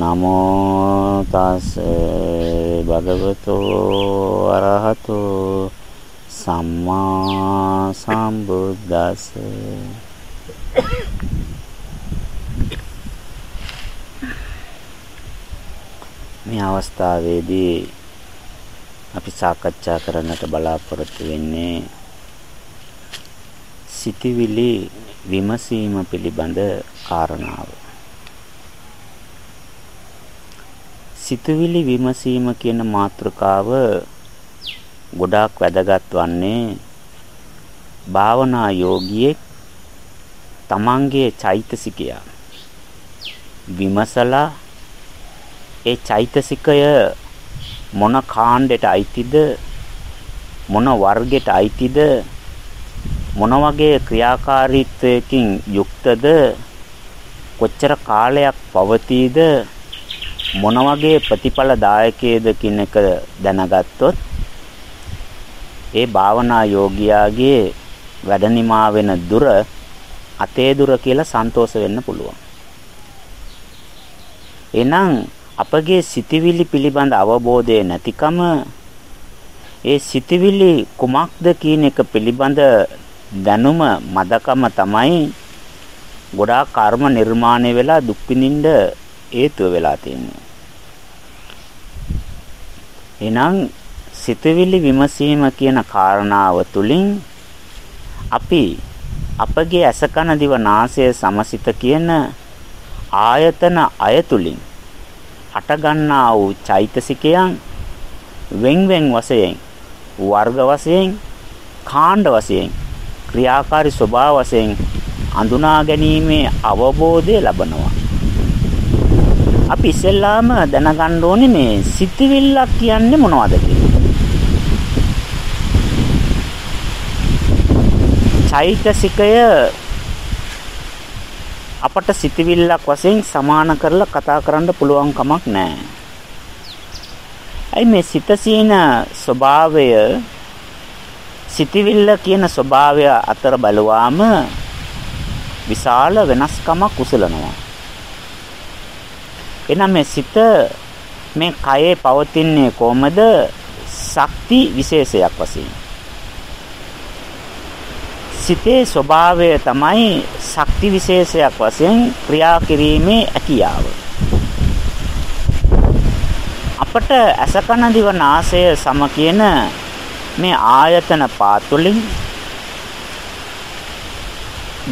නමෝ තස් භගවතෝ අරහතෝ සම්මා සම්බුද්දස්ස මේ අවස්ථාවේදී අපි සාකච්ඡා කරන්නට බලාපොරොත්තු වෙන්නේ සිතවිලි විමසීම පිළිබඳ කාරණාව. සිතවිලි විමසීම කියන මාතෘකාව ගොඩාක් වැදගත් වන්නේ භාවනා යෝගියෙක් තමන්ගේ චෛතසිකය විමසලා ඒ චෛතසිකය මොන කාණ්ඩයට අයිතිද මොන වර්ගයට අයිතිද මොන වගේ ක්‍රියාකාරීත්වයකින් යුක්තද කොච්චර කාලයක් පවතීද මොන වගේ ප්‍රතිඵලදායකයේද කියන එක දැනගත්තොත් ඒ භාවනා යෝගියාගේ වැඩ නිමා වෙන දුර අතේ දුර කියලා සන්තෝෂ වෙන්න පුළුවන්. එහෙනම් අපගේ සිතවිලි පිළිබඳ අවබෝධය නැතිකම ඒ සිතවිලි කුමක්ද කියන එක පිළිබඳ දැනුම මදකම තමයි ගොඩාක් කර්ම නිර්මාණය වෙලා දුක් විඳින්න හේතුව වෙලා තියෙන්නේ. එහෙනම් සිතවිලි විමසීම කියන කාරණාව තුලින් අපි අපගේ අසකන දිව නාසය සමසිත කියන ආයතන අයතුලින් හටගන්නා වූ චෛතසිකයන් වෙන් වෙන් වශයෙන් වර්ග වශයෙන් කාණ්ඩ වශයෙන් ක්‍රියාකාරී ස්වභාව වශයෙන් අඳුනා ගැනීමේ අවබෝධය ලබනවා. අපි ඉස්සෙල්ලාම දැනගන්න ඕනේ මේ සිතවිල්ලක් කියන්නේ මොනවද චෛතසිකය අපට සිතවිල්ලක් වශයෙන් සමාන කරලා කතා කරන්න පුළුවන් කමක් නැහැ. අයි මේ සිත සීන ස්වභාවය සිතවිල්ල කියන ස්වභාවය අතර බලුවාම විශාල වෙනස්කමක් උසලනවා. එනම් මේ සිත මේ කයේ පවතින්නේ කොහමද? ශක්ති විශේෂයක් වශයෙන්. සිතේ ස්වභාවය තමයි ශක්ති විශේෂයක් වශයෙන් ක්‍රියා කිරීමේ හැකියාව. අපට අසකන දිව නාසය සම කියන මේ ආයතන පාතුලින්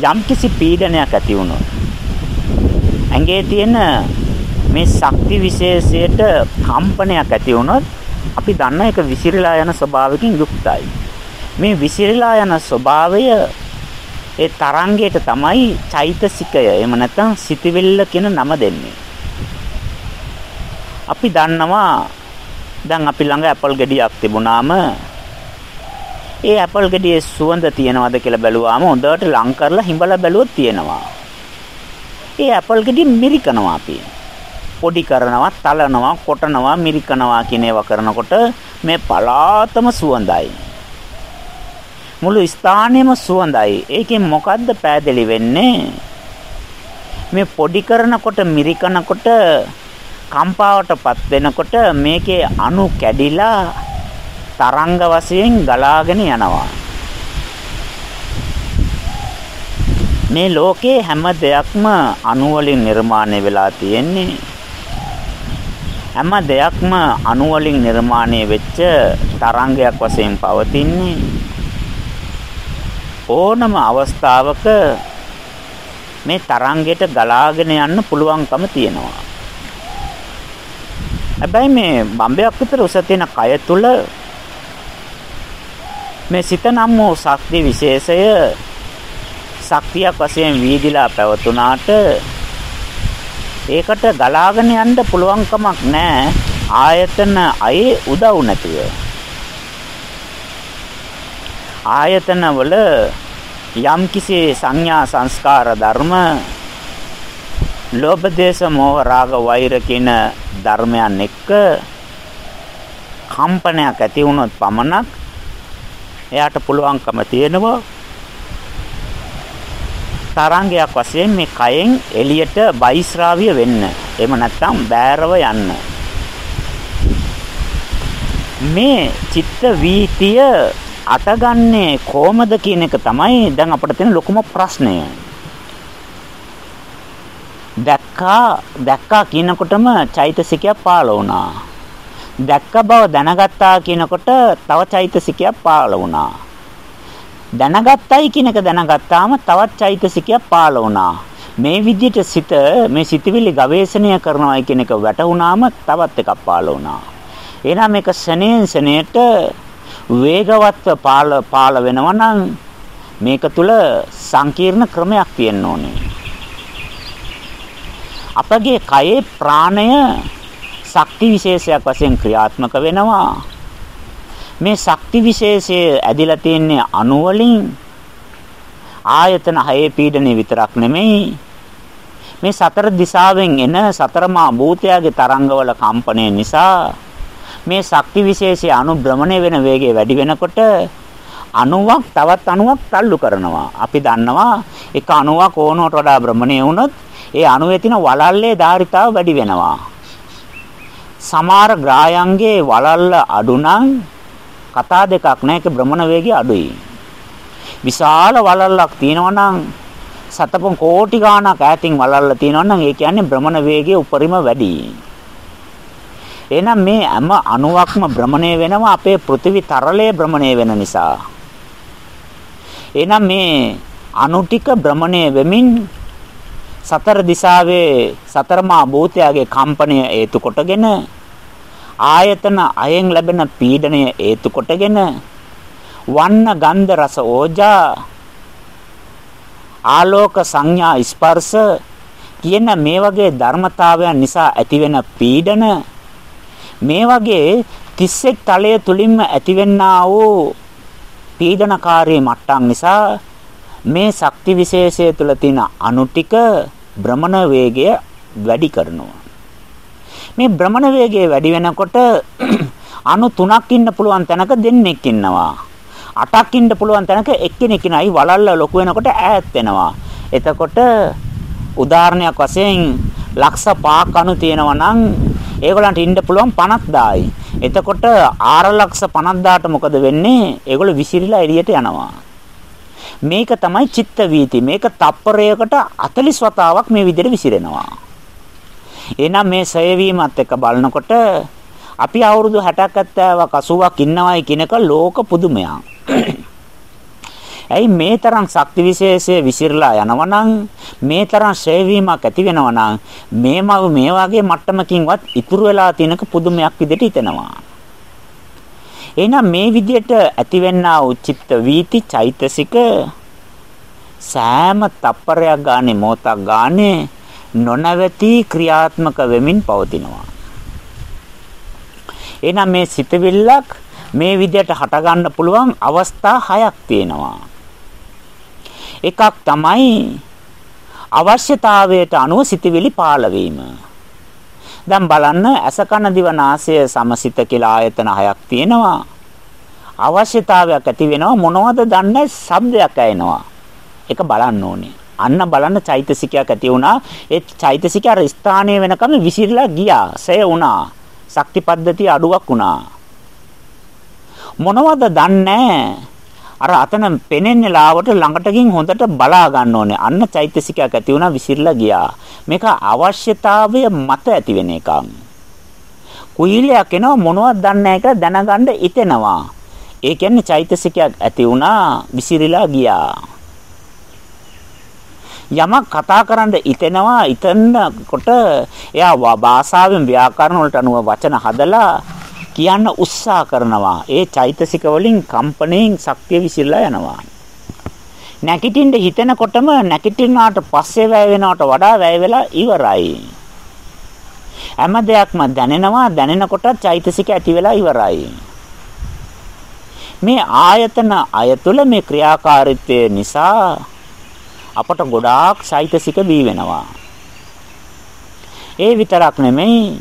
යම්කිසි පීඩනයක් ඇති වුණොත් ඇඟේ තියෙන මේ ශක්ති විශේෂයට කම්පනයක් ඇති වුණොත් අපි දන්න එක විසිරලා යන ස්වභාවකින් යුක්තයි. මේ විසිරලා යන ස්වභාවය ඒ තරංගයට තමයි චෛතසිකය එහෙම නැත්නම් සිතවිල්ල කියන නම දෙන්නේ. අපි දන්නවා දැන් අපි ළඟ ඇපල් ගෙඩියක් තිබුණාම ඒ ඇපල් ගෙඩියේ සුවඳ තියෙනවද කියලා බැලුවාම හොඳට ලං කරලා හිඹලා බැලුවොත් තියෙනවා. ඒ ඇපල් ගෙඩිය මිරිකනවා අපි. පොඩි කරනවා, තලනවා, කොටනවා, මිරිකනවා කියන ඒවා කරනකොට මේ පලාතම සුවඳයි. මුළු ස්ථානෙම සුවඳයි. ඒකෙන් මොකද්ද පෑදෙලි වෙන්නේ? මේ පොඩි කරනකොට මිරිකනකොට කම්පාවටපත් වෙනකොට මේකේ අණු කැඩිලා තරංග වශයෙන් ගලාගෙන යනවා. මේ ලෝකේ හැම දෙයක්ම අණු වලින් නිර්මාණය වෙලා තියෙන්නේ. හැම දෙයක්ම අණු වලින් නිර්මාණය වෙච්ච තරංගයක් වශයෙන් පවතින්නේ. ඕනම අවස්ථාවක මේ තරංගයට ගලාගෙන යන්න පුළුවන්කම තියෙනවා. හැබැයි මේ බම්බයක් විතර උස තියෙන කය තුල මේ සිත නම් වූ ශක්ති විශේෂය ශක්තියක් වශයෙන් වීදිලා පැවතුනාට ඒකට ගලාගෙන යන්න පුළුවන් කමක් නැහැ ආයතන අයේ උදව් නැතුව. ආයතන වල යම් කිසි සංඥා සංස්කාර ධර්ම ලෝභ දේශ මොහ රාග වෛර කියන ධර්මයන් එක්ක කම්පනයක් ඇති වුණොත් පමණක් එයාට පුළුවන්කම තියෙනවා. තරංගයක් වශයෙන් මේ කයෙන් එළියට බයිස්රාවිය වෙන්න. එහෙම නැත්නම් බෑරව යන්න. මේ චිත්ත වීතිය අටගන්නේ කොහමද කියන එක තමයි දැන් අපිට තියෙන ලොකුම ප්‍රශ්නය. දැක්කා දැක්කා කියනකොටම චෛතසිකයක් පාළ වුණා. දැක්ක බව දැනගත්තා කියනකොට තව චෛතසිකයක් පාළ වුණා. දැනගත්තයි කියන එක දැනගත්තාම තවත් චෛතසිකයක් පාළ වුණා. මේ විදිහට සිත මේ සිතවිලි ගවේෂණය කරනවායි කියන එක වැටහුණාම තවත් එකක් පාළ වුණා. එහෙනම් මේක සනේන් සනේට වේගවත්ව පාල පාල වෙනවා නම් මේක තුල සංකීර්ණ ක්‍රමයක් තියෙන්න ඕනේ. අපගේ කයේ ප්‍රාණය ශක්ති විශේෂයක් වශයෙන් ක්‍රියාත්මක වෙනවා. මේ ශක්ති විශේෂය ඇදිලා තින්නේ අණු වලින් ආයතන හයේ පීඩනය විතරක් නෙමෙයි මේ සතර දිශාවෙන් එන සතරමා භූතයාගේ තරංගවල කම්පනය නිසා මේ ශක්ති විශේෂය අණු භ්‍රමණය වෙන වේගය වැඩි වෙනකොට අණුවක් තවත් අණුවක් තල්ලු කරනවා. අපි දන්නවා එක අණුවක් ඕනකට වඩා භ්‍රමණය වුණොත් ඒ අණුවේ තියෙන වලල්ලේ ධාරිතාව වැඩි වෙනවා. සමහර ග්‍රායන්ගේ වලල්ල අඩු නම් කතා දෙකක් නැහැ ඒක භ්‍රමණ වේගය අඩුයි. විශාල වලල්ලක් තියෙනවා නම් සතපොන් කෝටි ගාණක් ඈතින් වලල්ල තියෙනවා නම් ඒ කියන්නේ භ්‍රමණ වේගය උපරිම වැඩි. එහෙනම් මේ හැම අණුවක්ම භ්‍රමණය වෙනවා අපේ පෘථිවි තරලයේ භ්‍රමණය වෙන නිසා. එහෙනම් මේ අණු ටික භ්‍රමණය වෙමින් සතර දිශාවේ සතරමා භූතයාගේ කම්පනය හේතු කොටගෙන ආයතන අයෙන් ලැබෙන පීඩනය හේතු කොටගෙන වන්න ගන්ධ රස ඕජා ආලෝක සංඥා ස්පර්ශ කියන මේ වගේ ධර්මතාවයන් නිසා ඇතිවෙන පීඩන මේ වගේ 31 තලය තුලින්ම ඇතිවෙන්නා වූ පීඩනකාරී මට්ටම් නිසා මේ ශක්ති විශේෂය තුල තියෙන අණු ටික භ්‍රමණ වේගය වැඩි කරනවා. මේ භ්‍රමණ වේගය වැඩි වෙනකොට අණු තුනක් ඉන්න පුළුවන් තැනක දෙන්නෙක් ඉන්නවා. අටක් ඉන්න පුළුවන් තැනක එක්කෙනෙක් ඉනයි වලල්ල ලොකු වෙනකොට ඈත් වෙනවා. එතකොට උදාහරණයක් වශයෙන් ලක්ෂ 5ක් අණු තියෙනවා නම් ඒගොල්ලන්ට ඉන්න පුළුවන් 50000යි. එතකොට 450000ට මොකද වෙන්නේ? ඒගොල්ලෝ විසිරිලා එළියට යනවා. මේක තමයි චිත්ත වීති. මේක තප්පරයකට 40 වතාවක් මේ විදිහට විසිරෙනවා. එහෙනම් මේ සයවීමත් එක්ක බලනකොට අපි අවුරුදු 60ක් 70ක් 80ක් ඉන්නවයි කියනක ලෝක පුදුමයක්. ඇයි මේ තරම් ශක්ති විශේෂය විසිරලා යනවනම් මේ තරම් ශේවීමක් ඇති වෙනවනම් මේ මව මේ වගේ මට්ටමකින්වත් ඉතුරු වෙලා තියෙනක පුදුමයක් විදිහට හිතෙනවා. එහෙනම් මේ විදිහට ඇතිවෙනා උචිත්ත වීති චෛතසික සෑම තප්පරයක් ගානේ මොහොතක් ගානේ නොනවති ක්‍රියාත්මක වෙමින් පවතිනවා. එහෙනම් මේ සිතවිල්ලක් මේ විදිහට හටගන්න පුළුවන් අවස්ථා හයක් තියෙනවා. එකක් තමයි අවශ්‍යතාවයට අනුව සිතවිලි පාළ වීම. දැන් බලන්න ඇස කන දිව නාසය සමසිත කියලා ආයතන හයක් තියෙනවා. අවශ්‍යතාවයක් ඇති වෙනවා මොනවද දන්නේ ශබ්දයක් ඇහෙනවා. ඒක බලන්න ඕනේ. අන්න බලන්න චෛතසිකයක් ඇති වුණා. ඒ චෛතසික අර ස්ථානීය වෙනකම් විසිරලා ගියා. සය වුණා. ශක්ති පද්ධතිය අඩුවක් වුණා. මොනවද දන්නේ අර අතන පෙනෙන්නේ ලාවට ළඟට ගින් හොඳට බලා ගන්න ඕනේ. අන්න චෛතසිකයක් ඇති වුණා විසිරලා ගියා. මේක අවශ්‍යතාවය මත ඇති වෙන එකක්. කුයිලයක් එනවා මොනවද දන්නේ නැහැ කියලා දැනගන්න ඉතෙනවා. ඒ කියන්නේ චෛතසිකයක් ඇති වුණා විසිරලා ගියා. යමක් කතා කරන්න ඉතෙනවා ඉතනකොට එයා භාෂාවෙන් ව්‍යාකරණ වලට අනුව වචන හදලා කියන්න උත්සාහ කරනවා. ඒ චෛතසික වලින් කම්පණයෙන් ශක්තිය විසිරලා යනවා. නැගිටින්න හිතෙනකොටම නැගිටිනාට පස්සේ වැය වෙනවට වඩා වැය වෙලා ඉවරයි. හැම දෙයක්ම දැනෙනවා දැනෙනකොට චෛතසික ඇති වෙලා ඉවරයි. මේ ආයතන අයතුල මේ ක්‍රියාකාරීත්වය නිසා අපට ගොඩාක් චෛතසික බී වෙනවා. ඒ විතරක් නෙමෙයි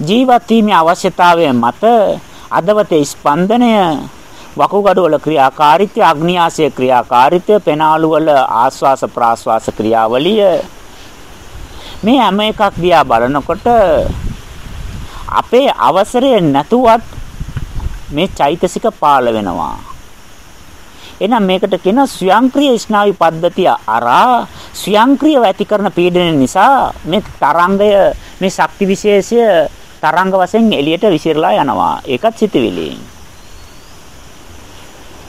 ජීවත් වීමේ අවශ්‍යතාවය මත අදවතේ ස්පන්දනය වකුගඩු වල ක්‍රියාකාරීත්වය, අග්නියාසය ක්‍රියාකාරීත්වය, පෙනාලු වල ආස්වාස ප්‍රාස්වාස ක්‍රියාවලිය මේ හැම එකක් දිහා බලනකොට අපේ අවසරය නැතුවත් මේ චෛතසික පාළ වෙනවා. එහෙනම් මේකට කියන ස්වයංක්‍රීය ස්නායු පද්ධතිය අරා ස්වයංක්‍රීයව ඇති කරන පීඩනය නිසා මේ තරංගය මේ ශක්ති විශේෂය තරංග වශයෙන් එළියට විසිරලා යනවා. ඒකත් සිතවිලි.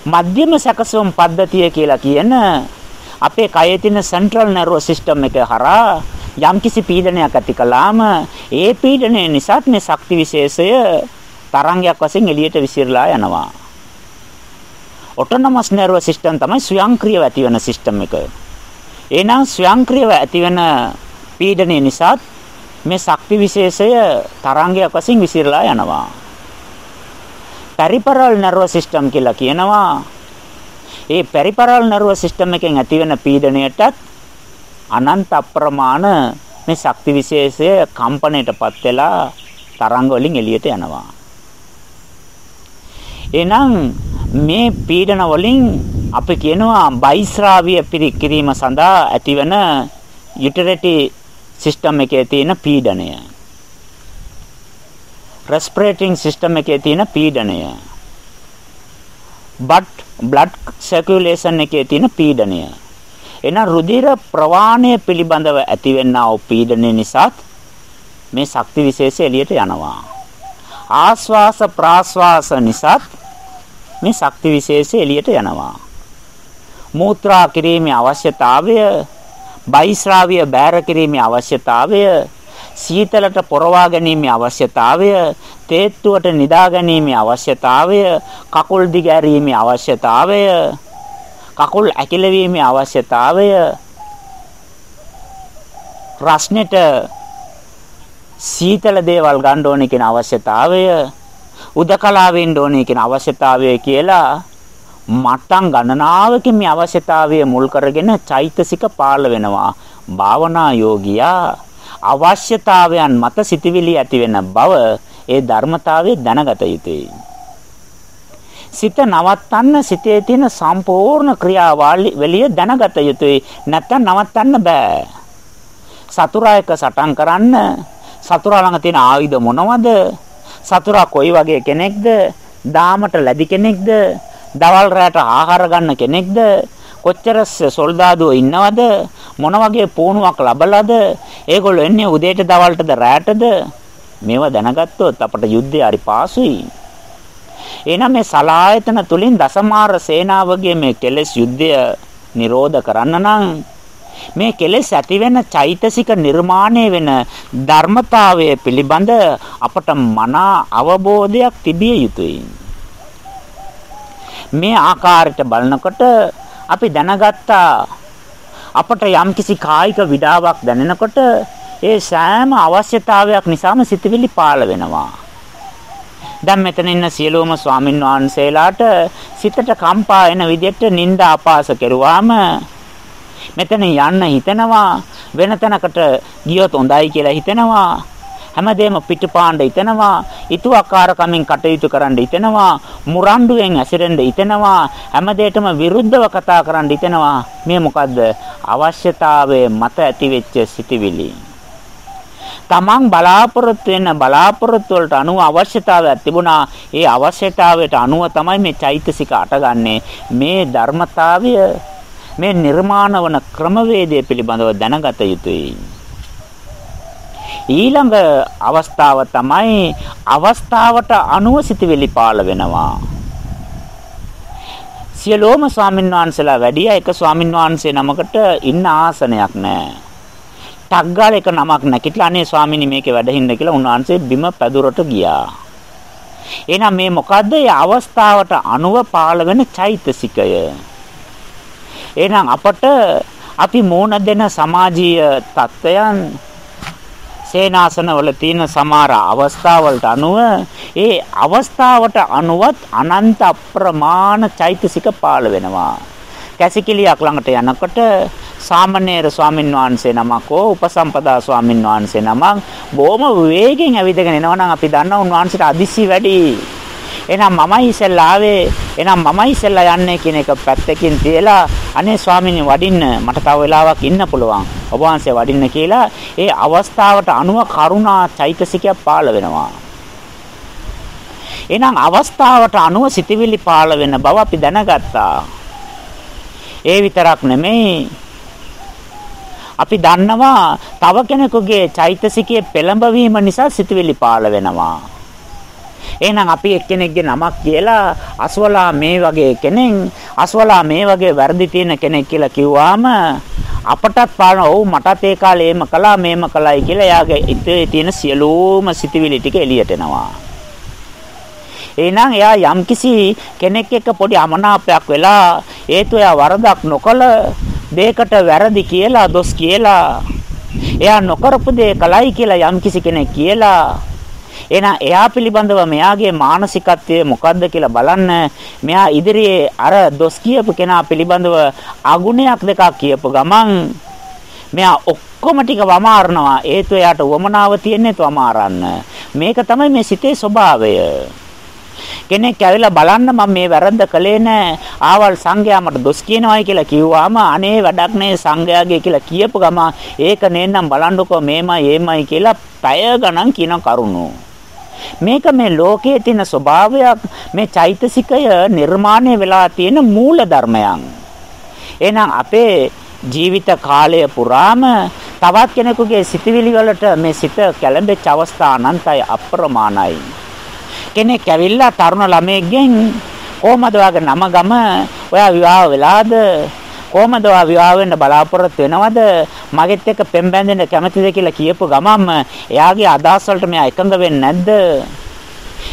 මධ්‍යම සැකසුම් පද්ධතිය කියලා කියන අපේ කයේ තියෙන සෙන්ට්‍රල් නර්වස් සිස්ටම් එක හරහා යම්කිසි පීඩනයක් ඇති කළාම ඒ පීඩනය නිසා මේ ශක්ති විශේෂය තරංගයක් වශයෙන් එළියට විසිරලා යනවා. ඔටෝනමස් නර්වස් සිස්ටම් තමයි ස්වයංක්‍රීයව ඇති වෙන සිස්ටම් එක. එහෙනම් ස්වයංක්‍රීයව ඇති වෙන පීඩනය නිසා මේ ශක්ති විශේෂය තරංගයක් වශයෙන් විසිරලා යනවා. පරිපරල් නර්වස් සිස්ටම් කියලා කියනවා. ඒ පරිපරල් නර්වස් සිස්ටම් එකෙන් ඇතිවෙන පීඩණයටත් අනන්ත අප්‍රමාණ මේ ශක්ති විශේෂය කම්පණයටපත් වෙලා තරංග වලින් එළියට යනවා. එහෙනම් මේ පීඩන වලින් අපි කියනවා බයිස්රාවිය පිරිකිරීම සඳහා ඇතිවන යුටිලිටි සිස්ටම් එකේ තියෙන පීඩනය. රෙස්පිරේටිං සිස්ටම් එකේ තියෙන පීඩනය. බට් බ්ලඩ් සර්කියුලේෂන් එකේ තියෙන පීඩනය. එන රුධිර ප්‍රවාහණය පිළිබඳව ඇතිවෙනා වූ පීඩනය නිසා මේ ශක්ති විශේෂය එළියට යනවා. ආස්වාස ප්‍රාස්වාස නිසා මේ ශක්ති විශේෂය එළියට යනවා. මූත්‍රා කිරීමේ අවශ්‍යතාවය, බයිස්රාවිය බෑර කිරීමේ අවශ්‍යතාවය, සීතලට පොරවා ගැනීමේ අවශ්‍යතාවය, තේත්තුවට නිදා ගැනීමේ අවශ්‍යතාවය, කකුල් දිගෑරීමේ අවශ්‍යතාවය, කකුල් ඇකිලවීමේ අවශ්‍යතාවය, රස්නෙට සීතල දේවල් ගන්න ඕනේ කියන අවශ්‍යතාවය උදකලාවෙන්න ඕනේ කියන අවශ්‍යතාවය කියලා මට්ටම් ගණනාවකින් මේ අවශ්‍යතාවය මුල් කරගෙන චෛතසික පාළ වෙනවා භාවනා යෝගියා අවශ්‍යතාවයන් මත සිටිවිලි ඇති වෙන බව ඒ ධර්මතාවයේ දැනගත යුතුයි. සිත නවත්තන්න සිතේ තියෙන සම්පූර්ණ ක්‍රියාවලිය දැනගත යුතුයි. නැත්තම් නවත්තන්න බෑ. සතුරා එක සටන් කරන්න සතුරා ළඟ තියෙන ආයුධ මොනවද? සතුරා කොයි වගේ කෙනෙක්ද? දාමට ලැබි කෙනෙක්ද? දවල් රැට ආහාර ගන්න කෙනෙක්ද? කොච්චර සොල්දාදුවෝ ඉන්නවද? මොන වගේ පුහුණුවක් ලබලාද? ඒගොල්ලෝ එන්නේ උදේට දවල්ටද රැටද? මේවා දැනගත්තොත් අපට යුද්ධය හරි පාසුයි. එහෙනම් මේ සලායතන තුලින් දසමාර සේනාවගේ මේ කෙලෙස් යුද්ධය නිරෝධ කරන්න නම් මේ කෙලෙස් ඇති වෙන චෛතසික නිර්මාණය වෙන ධර්මතාවය පිළිබඳ අපට මනා අවබෝධයක් තිබිය යුතුයි. මේ ආකාරයට බලනකොට අපි දැනගත්තා අපට යම්කිසි කායික විඩාවක් දැනෙනකොට ඒ සෑම අවශ්‍යතාවයක් නිසාම සිතවිලි පාළ වෙනවා. දැන් මෙතන ඉන්න සියලුම ස්වාමින් වහන්සේලාට සිතට කම්පා එන විදිහට නිന്ദා අපාස කෙරුවාම මෙතන යන්න හිතනවා වෙන තැනකට ගියොත් හොඳයි කියලා හිතනවා. හැමදේම පිටුපාණ්ඩ හිතනවා ඊතුවක්කාරකමින් කටයුතු කරන්න හිතනවා මුරණ්ඩුවෙන් ඇසිරෙන්න හිතනවා හැමදේටම විරුද්ධව කතා කරන්න හිතනවා. මේ මොකද්ද? අවශ්‍යතාවයේ මත ඇතිවෙච්ච සිටිවිලි. තමන් බලාපොරොත්තු වෙන බලාපොරොත්තු වලට අනුව අවශ්‍යතාවයක් තිබුණා. ඒ අවශ්‍යතාවයට අනුව තමයි මේ චෛතසික අටගන්නේ. මේ ධර්මතාවය මේ නිර්මාණ වන ක්‍රමවේදය පිළිබඳව දැනගත යුතුයි. ඊළඟ අවස්ථාව තමයි අවස්ථාවට අනුව සිටිවිලි පාළ වෙනවා. සියලෝම ස්වාමීන් වහන්සේලා වැඩි එක ස්වාමීන් වහන්සේ නමකට ඉන්න ආසනයක් නැහැ. ටග්ගාල එක නමක් නැකිట్లా අනේ ස්වාමීනි මේකේ වැඩහින්න කියලා උන්වහන්සේ බිම පැදුරට ගියා. එහෙනම් මේ මොකද්ද? ඒ අවස්ථාවට අනුව පාළ වෙන චෛතසිකය. එහෙනම් අපට අපි මෝන දෙන සමාජීය තත්වයන් සේනාසනවල තියෙන සමහර අවස්ථාවලට අනුව ඒ අවස්ථාවට අනුවත් අනන්ත අප්‍රමාණ චෛතසික පාළ වෙනවා. කැසිකිලියක් ළඟට යනකොට සාමණේර ස්වාමින් වහන්සේ නමක් හෝ උපසම්පදා ස්වාමින් වහන්සේ නමක් බොහොම වේගෙන් ඇවිදගෙන එනවා නම් අපි දන්නවා උන්වහන්සේට අදිසි වැඩි. එහෙනම් මමයි ඉස්සෙල්ලා ආවේ. එහෙනම් මමයි ඉස්සෙල්ලා යන්නේ කියන එක පැත්තකින් තියලා අනේ ස්වාමීනි වඩින්න මට තව වෙලාවක් ඉන්න පුළුවන්. ඔබ වහන්සේ වඩින්න කියලා ඒ අවස්ථාවට අනුව කරුණා චෛතසිකයක් පාළ වෙනවා. එහෙනම් අවස්ථාවට අනුව සිතවිලි පාළ වෙන බව අපි දැනගත්තා. ඒ විතරක් නෙමෙයි අපි දන්නවා තව කෙනෙකුගේ චෛතසිකයේ පෙළඹවීම නිසා සිතවිලි පාළ වෙනවා. එහෙනම් අපි එක්කෙනෙක්ගේ නමක් කියලා අස්වලා මේ වගේ කෙනෙක් අස්වලා මේ වගේ වැරදි තියෙන කෙනෙක් කියලා කිව්වාම අපටත් පාන ඔව් මටත් ඒ කාලේ එහෙම කළා මේම කළායි කියලා එයාගේ ඉතේ තියෙන සියලුම සිතවිලි ටික එළියට එනවා. එහෙනම් එයා යම්කිසි කෙනෙක් එක්ක පොඩි අමනාපයක් වෙලා ඒතු එයා වරදක් නොකළ දෙයකට වැරදි කියලා දොස් කියලා එයා නොකරපු දේ කලයි කියලා යම්කිසි කෙනෙක් කියලා එහෙනම් එයා පිළිබඳව මෙයාගේ මානසිකත්වය මොකද්ද කියලා බලන්න. මෙයා ඉදිරියේ අර දොස් කියපු කෙනා පිළිබඳව අගුණයක් දෙකක් කියපු ගමන් මෙයා ඔක්කොම ටික වමාරනවා. ඒතු එයාට වමනාව තියෙන්නේ වමාරන්න. මේක තමයි මේ සිතේ ස්වභාවය. කෙනෙක් ඇවිල්ලා බලන්න මම මේ වැරද්ද කළේ නෑ. ආවල් සංඝයා මට දොස් කියනවායි කියලා කිව්වාම අනේ වැඩක් නෑ සංඝයාගේ කියලා කියපු ගම ඒක නේනම් බලන්නකෝ මේමයි ඒමයි කියලා පැය ගණන් කියන කරුණු. මේක මේ ලෝකයේ තියෙන ස්වභාවයක් මේ චෛතසිකය නිර්මාණය වෙලා තියෙන මූල ධර්මයන්. එහෙනම් අපේ ජීවිත කාලය පුරාම තවත් කෙනෙකුගේ සිතවිලි වලට මේ සිත කැළඹෙච්ච අවස්ථා අනන්තයි අප්‍රමාණයි. කෙනෙක් ඇවිල්ලා තරුණ ළමයෙක්ගෙන් කොහමද ඔයාගේ නම ගම? ඔයා විවාහ වෙලාද? කොහමද ඔයා විවාහ වෙන්න බලාපොරොත්තු වෙනවද? මගෙත් එක්ක පෙම් බැඳෙන්න කැමතිද කියලා කියපු ගමන්ම එයාගේ අදහස් වලට මෙයා එකඟ වෙන්නේ නැද්ද?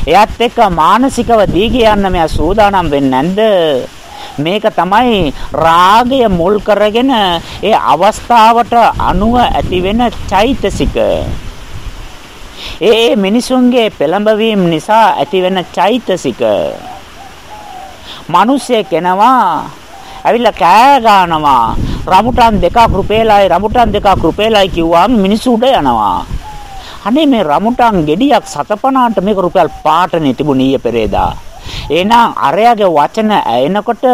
එයාත් එක්ක මානසිකව දීග යන්න මෙයා සූදානම් වෙන්නේ නැද්ද? මේක තමයි රාගය මුල් කරගෙන ඒ අවස්ථාවට අනුව ඇතිවෙන චෛතසික. ඒ මිනිසුන්ගේ පෙළඹවීම නිසා ඇතිවෙන චෛතසික. මිනිස්සෙක් එනවා ඇවිල්ලා කෑ ගන්නවා රමුටන් දෙකක් රුපියලයි රමුටන් දෙකක් රුපියලයි කිව්වාම මිනිස්සු උඩ යනවා. අනේ මේ රමුටන් ගෙඩියක් සතපනාට මේක රුපියල් පාටනේ තිබුණ ඊයේ පෙරේදා. එහෙනම් අරයාගේ වචන ඇයෙනකොට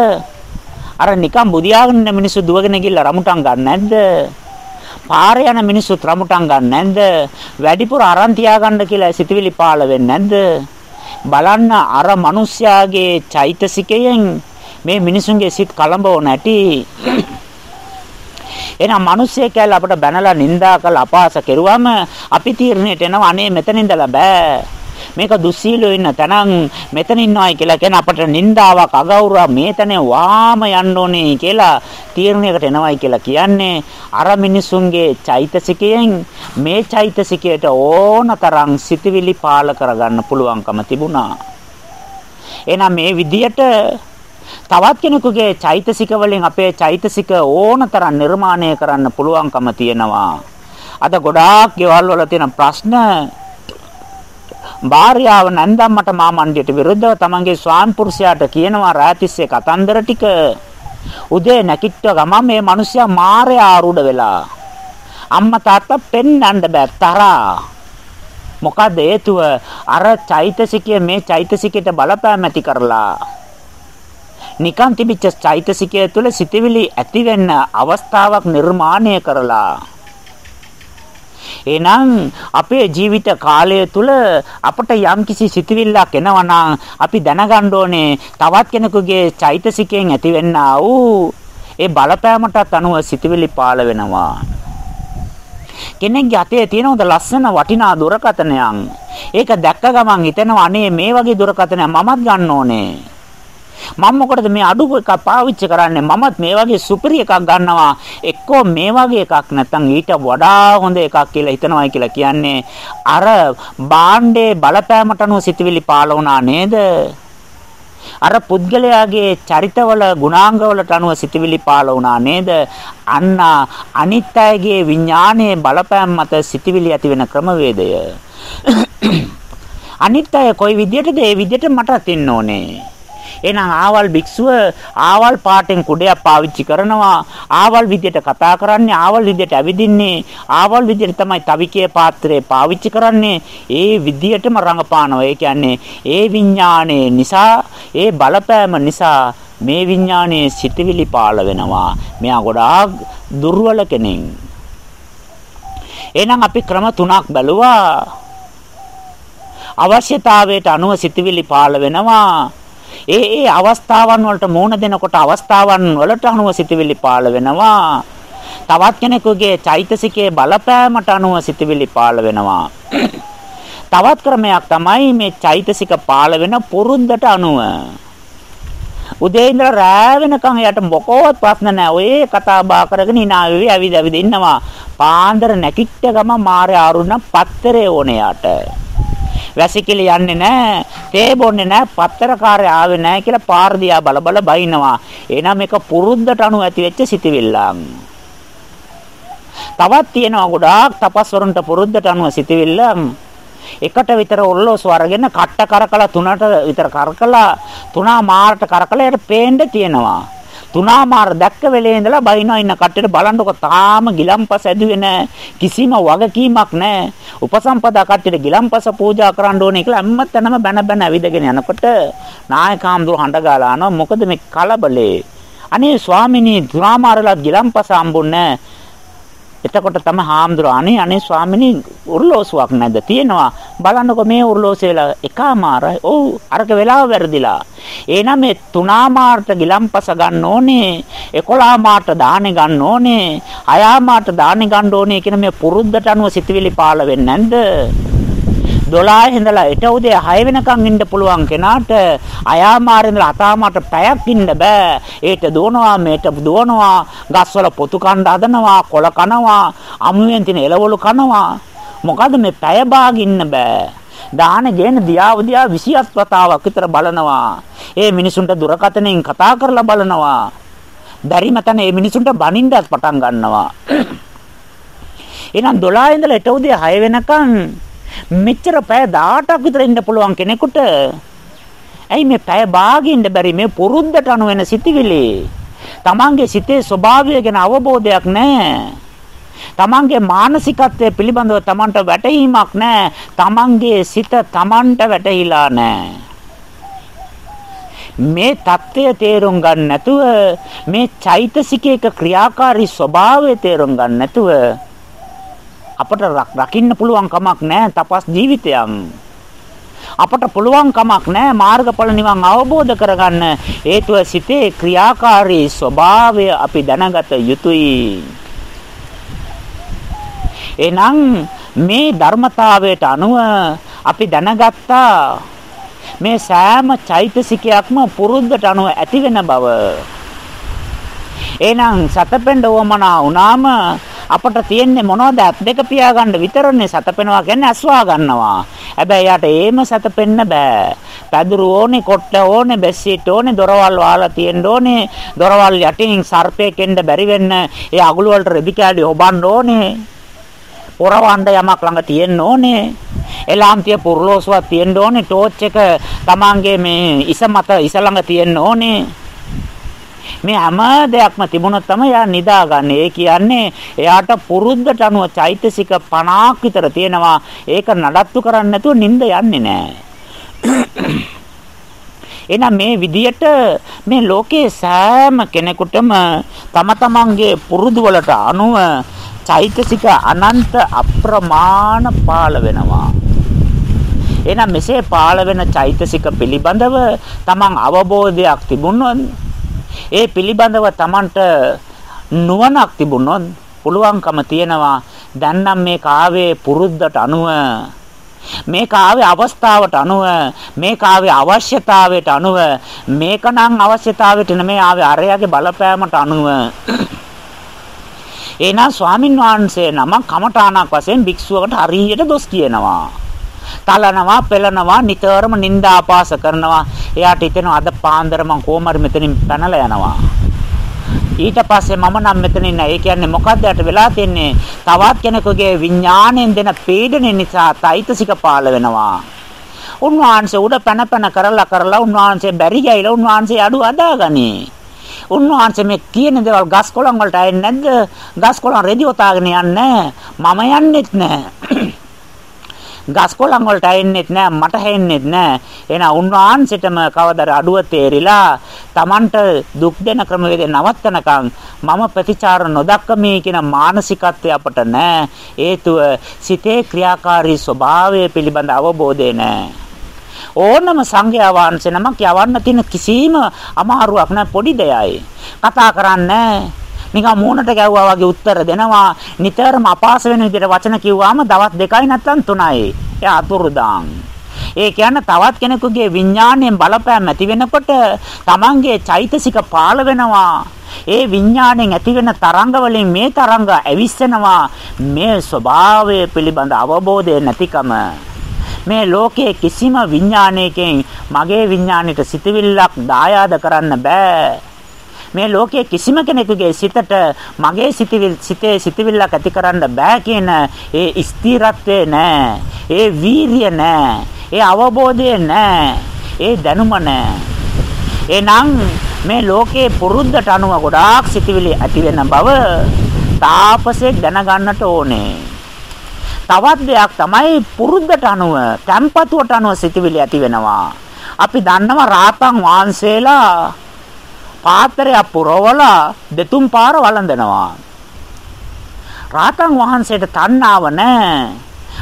අර නිකන් බුදියාගෙන මිනිස්සු දුවගෙන ගිහලා රමුටන් ගන්න නැද්ද පාර යන මිනිස්සුත් රමුටන් ගන්න නැද්ද? වැඩිපුර අරන් තියාගන්න කියලා සිතවිලි පාළ වෙන්නේ නැද්ද? බලන්න අර මිනිස්යාගේ චෛතසිකයෙන් මේ මිනිසුන්ගේ සිත් කලඹව නැටි. එහෙනම් මිනිස්සෙක් කියලා අපිට බැනලා නිඳා කළ අපාස කෙරුවම අපි තීරණයට එනවා අනේ මෙතන ඉඳලා බෑ. මේක දුස්සීලෝ ඉන්න තැනන් මෙතන ඉන්නවයි කියලා කියන අපට නින්දාවක් අගෞරව මේතන වාම යන්න ඕනේ කියලා තීරණයකට එනවයි කියලා කියන්නේ අර මිනිසුන්ගේ චෛතසිකයෙන් මේ චෛතසිකයට ඕනතරම් සිතවිලි පාල කරගන්න පුළුවන්කම තිබුණා. එහෙනම් මේ විදියට තවත් කෙනෙකුගේ චෛතසික වලින් අපේ චෛතසික ඕනතරම් නිර්මාණය කරන්න පුළුවන්කම තියෙනවා. අද ගොඩාක් ගෙවල් වල තියෙන ප්‍රශ්න භාර්යාව නැන්දම්මට මාමණ්ඩියට විරුද්ධව තමන්ගේ ස්වාමි පුරුෂයාට කියනවා රාතිස්සේ කතන්දර ටික. උදේ නැකිට්ට ගමන් මේ මිනිස්සයා මාරයා ආරුඩ වෙලා. අම්මා තාත්තා පෙන්වන්න බෑ තරහා. මොකද හේතුව අර චෛතසිකය මේ චෛතසිකයට බලපෑම ඇති කරලා. නිකන් තිබිච්ච චෛතසිකය තුළ සිතවිලි ඇති වෙන්න අවස්ථාවක් නිර්මාණය කරලා. එහෙනම් අපේ ජීවිත කාලය තුල අපට යම්කිසි සිතුවිල්ලක් එනවා අපි දැනගන්න ඕනේ තවත් කෙනෙකුගේ චෛතසිකයෙන් ඇතිවෙන්නා වූ ඒ බලපෑමටත් අනුව සිතුවිලි පාළ වෙනවා. කෙනෙක්ගේ අතේ තියෙන හොඳ ලස්සන වටිනා දුරකථනයක්. ඒක දැක්ක ගමන් හිතෙනවා අනේ මේ වගේ දුරකථනයක් මමත් ගන්න ඕනේ. මම මොකටද මේ අඩු එකක් පාවිච්චි කරන්නේ? මමත් මේ වගේ සුපිරි එකක් ගන්නවා. එක්කෝ මේ වගේ එකක් නැත්නම් ඊට වඩා හොඳ එකක් කියලා හිතනවායි කියලා කියන්නේ. අර බාණ්ඩේ බලපෑමට අනුව සිතවිලි පාල වුණා නේද? අර පුද්ගලයාගේ චරිතවල ගුණාංගවලට අනුව සිතවිලි පාල වුණා නේද? අන්න අනිත් අයගේ විඥානයේ බලපෑම් මත සිතවිලි ඇති වෙන ක්‍රමවේදය. අනිත් අය කොයි විදියටද? ඒ විදියට මටත් ඉන්න ඕනේ. එහෙනම් ආවල් භික්ෂුව ආවල් පාටෙන් කුඩයක් පාවිච්චි කරනවා. ආවල් විදියට කතා කරන්නේ, ආවල් විදියට ඇවිදින්නේ, ආවල් විදියට තමයි තවිකේ පාත්‍රය පාවිච්චි කරන්නේ. ඒ විදියටම රඟපානවා. ඒ කියන්නේ ඒ විඥානයේ නිසා, ඒ බලපෑම නිසා මේ විඥානයේ සිතවිලි පාළ වෙනවා. මෙයා ගොඩාක් දුර්වල කෙනෙක්. එහෙනම් අපි ක්‍රම තුනක් බැලුවා. අවශ්‍යතාවයට අනුව සිතවිලි පාළ වෙනවා. ඒ ඒ අවස්ථාවන් වලට මුහුණ දෙනකොට අවස්ථාවන් වලට අනුව සිතවිලි පාළ වෙනවා. තවත් කෙනෙකුගේ චෛතසිකයේ බලපෑමට අනුව සිතවිලි පාළ වෙනවා. තවත් ක්‍රමයක් තමයි මේ චෛතසික පාළ වෙන පුරුද්දට අනුව. උදේ ඉඳලා රෑ වෙනකන් එයාට මොකවත් ප්‍රශ්න නැහැ. ඔය කතා බහ කරගෙන hina වෙවි ඇවිද ඇවිද ඉන්නවා. පාන්දර නැකිට ගම මාරේ ආරුණ පත්තරේ ඕනේ යාට. වැසිකිලි යන්නේ නැහැ, තේ බොන්නේ නැහැ, පත්තරකාරය ආවේ නැහැ කියලා පාර දිහා බල බල බයිනවා. එහෙනම් මේක පුරුද්දට අනුව ඇති වෙච්ච සිටිවිල්ලක්. තවත් තියෙනවා ගොඩාක් තපස්වරුන්ට පුරුද්දට අනුව සිටිවිල්ලක්. එකට විතර ඔල්ලෝසු අරගෙන කට්ට කරකලා තුනට විතර කරකලා තුනා මාරට කරකලා යට පේන්න තියෙනවා. තුනා මාර දැක්ක වෙලේ ඉඳලා බයිනවා ඉන්න කට්ටියට බලන්නකො තාම ගිලම්පස ඇදුවේ නැහැ. කිසිම වගකීමක් නැහැ. උපසම්පදා කට්ටියට ගිලම්පස පූජා කරන්න ඕනේ කියලා හැමතැනම බැන බැන ඇවිදගෙන යනකොට නායකාම්දුර හඬ ගාලා අනවා මොකද මේ කලබලේ. අනේ ස්වාමිනී තුනා මාරලා ගිලම්පස හම්බුන්නේ නැහැ. එතකොට තම හාමුදුර අනේ අනේ ස්වාමිනී උර්ලෝසුවක් නැද්ද? තියෙනවා. බලන්නකො මේ උර්ලෝසෙලා එකමාරයි ඔව් අරක වෙලාව වැරදිලා. එහෙනම් මේ තුනාමාරට ගිලම්පස ගන්න ඕනේ. 11 මාට දාහනේ ගන්න ඕනේ. 6 මාට දාහනේ ගන්න ඕනේ කියන මේ පුරුද්දට අනුව සිතවිලි පාළ වෙන්නේ නැද්ද? 12 ඉඳලා ඊට උදේ 6 වෙනකන් ඉන්න පුළුවන් කෙනාට අයාමාරේ ඉඳලා අතාමාට පැයක් ඉන්න බෑ. ඒට දුවනවා මේට දුවනවා ගස්වල පොතු කණ්ඩ හදනවා කොළ කනවා අමුයෙන් තියෙන එළවලු කනවා. මොකද මේ පැය භාග ඉන්න බෑ. දාන ගේන දියාව දියා 28 වතාවක් විතර බලනවා. ඒ මිනිසුන්ට දුරකතනෙන් කතා කරලා බලනවා. බැරි මතන ඒ මිනිසුන්ට බනින්නත් පටන් ගන්නවා. එහෙනම් 12 ඉඳලා ඊට උදේ 6 වෙනකන් මෙච්චර පැය 18ක් විතර ඉන්න පුළුවන් කෙනෙකුට? ඇයි මේ පැය භාගෙ ඉන්න බැරි? මේ පුරුද්දට අනු වෙන සිටිවිලි තමන්ගේ සිතේ ස්වභාවය ගැන අවබෝධයක් නැහැ. තමන්ගේ මානසිකත්වය පිළිබඳව තමන්ට වැටහීමක් නැහැ. තමන්ගේ සිත තමන්ට වැටහිලා නැහැ. මේ தත්ත්වය තේරුම් ගන්න නැතුව මේ චෛතසිකයක ක්‍රියාකාරී ස්වභාවය තේරුම් ගන්න නැතුව අපට රකින්න පුළුවන් කමක් නැහැ තපස් ජීවිතයක්. අපට පුළුවන් කමක් නැහැ මාර්ගඵල නිවන් අවබෝධ කරගන්න හේතුව සිතේ ක්‍රියාකාරී ස්වභාවය අපි දැනගත යුතුයි. එනම් මේ ධර්මතාවයට අනුව අපි දැනගත්තා මේ සෑම චෛතසිකයක්ම පුරුද්දට අනුව ඇති වෙන බව. එහෙනම් සතපෙන්ඩ වමනා වුණාම අපට තියෙන්නේ මොනවද ඇස් දෙක පියාගන්න විතරනේ සතපෙනවා කියන්නේ අස්වා ගන්නවා. හැබැයි යාට ඒම සතපෙන්න බෑ. පැදුරු ඕනේ, කොට්ට ඕනේ, බෙස්සිට් ඕනේ, දොරවල් වහලා තියෙන්න ඕනේ. දොරවල් යටින් සර්පෙක් එන්න බැරි වෙන්න ඒ අගුළු වලට රෙදි කෑලි හොබන්න ඕනේ. පොරවන්න යමක් ළඟ තියෙන්න ඕනේ. එලාම් තිය පුරලෝසුවක් තියෙන්න ඕනේ. ටෝච් එක Tamange මේ ඉස මත ඉස ළඟ තියෙන්න ඕනේ. මේ හැම දෙයක්ම තිබුණොත් තමයි යා නිදාගන්නේ. ඒ කියන්නේ එයාට පුරුද්දට අනුව චෛතසික 50ක් විතර තියෙනවා. ඒක නඩත්තු කරන්නේ නැතුව නිින්ද යන්නේ නැහැ. එහෙනම් මේ විදියට මේ ලෝකයේ සෑම කෙනෙකුටම තම තමන්ගේ පුරුදු වලට අනුව චෛතසික අනන්ත අප්‍රමාණ පාළ වෙනවා. එහෙනම් මෙසේ පාළ වෙන චෛතසික පිළිබඳව තමන් අවබෝධයක් තිබුණොත් ඒ පිළිබඳව Tamanට නුවණක් තිබුණොත් පුළුවන්කම තියෙනවා දැන් නම් මේ කාවේ පුරුද්දට අනුව මේ කාවේ අවස්ථාවට අනුව මේ කාවේ අවශ්‍යතාවයට අනුව මේකනම් අවශ්‍යතාවයට නෙමෙයි ආවේ අරයාගේ බලපෑමට අනුව. එහෙනම් ස්වාමින් වහන්සේ නම කමඨාණක් වශයෙන් භික්ෂුවකට හරියට දොස් කියනවා. තලනවා පෙලනවා නිතරම නිନ୍ଦා ආපාස කරනවා එයාට හිතෙනවා අද පාන්දර මං කොහමරි මෙතනින් පැනලා යනවා ඊට පස්සේ මම නම් මෙතනින් නැහැ. ඒ කියන්නේ මොකද්ද යට වෙලා තින්නේ? තවත් කෙනෙකුගේ විඥාණයෙන් දෙන පීඩනය නිසා තෛතසික පාළ වෙනවා. උන්වහන්සේ උඩ පැන පැන කරලා කරලා උන්වහන්සේ බැරි ගයිලා උන්වහන්සේ අඩු අදාගනි. උන්වහන්සේ මේ කියන දේවල් ගස් කොළන් වලට ආයේ නැද්ද? ගස් කොළන් රෙදි ඔතාගෙන යන්නේ මම යන්නෙත් නැහැ. ගස් කොළන් වලට ඇෙන්නෙත් නෑ මට හැෙන්නෙත් නෑ. එහෙනම් උන්වහන්සේටම කවදර අඩුව තේරිලා Tamanට දුක් දෙන ක්‍රමවේදේ නවත්තනකම් මම ප්‍රතිචාර නොදක්කමේ කියන මානසිකත්වය අපට නෑ. හේතුව සිතේ ක්‍රියාකාරී ස්වභාවය පිළිබඳ අවබෝධය නෑ. ඕනම සංඝයා වහන්සේ නමක් යවන්න තියෙන කිසිම අමාරුවක් නැහැ පොඩි දෙයයි. කතා කරන්නේ නිකන් මූණට ගැව්වා වගේ උත්තර දෙනවා. නිතරම අපාස වෙන විදිහට වචන කිව්වාම දවස් දෙකයි නැත්නම් තුනයි. එයා අතුරුදාන්. ඒ කියන්නේ තවත් කෙනෙකුගේ විඥාණයෙන් බලපෑම් ඇති වෙනකොට තමන්ගේ චෛතසික පාළ වෙනවා. ඒ විඥාණයෙන් ඇතිවෙන තරංග වලින් මේ තරංග ඇවිස්සෙනවා. මේ ස්වභාවය පිළිබඳ අවබෝධය නැතිකම මේ ලෝකයේ කිසිම විඥානයකින් මගේ විඥාණයට සිතවිල්ලක් දායාද කරන්න බෑ. මේ ලෝකයේ කිසිම කෙනෙකුගේ සිතට මගේ සිතවිල් සිතේ සිතවිල්ලක් ඇති කරන්න බෑ කියන ඒ ස්ථිරත්වය නෑ. ඒ වීරිය නෑ. ඒ අවබෝධය නෑ. ඒ දැනුම නෑ. එනම් මේ ලෝකයේ පුරුද්දට අනුව ගොඩාක් සිතවිලි ඇති වෙන බව තාපසෙක් දැනගන්නට ඕනේ. තවත් දෙයක් තමයි පුරුද්දට අනුව, tempatuවට අනුව සිතවිලි ඇති වෙනවා. අපි දන්නවා රාතන් වහන්සේලා පාත්‍රයක් පුරවලා දෙතුන් පාර වළඳනවා. රාතන් වහන්සේට තණ්හාව නැහැ.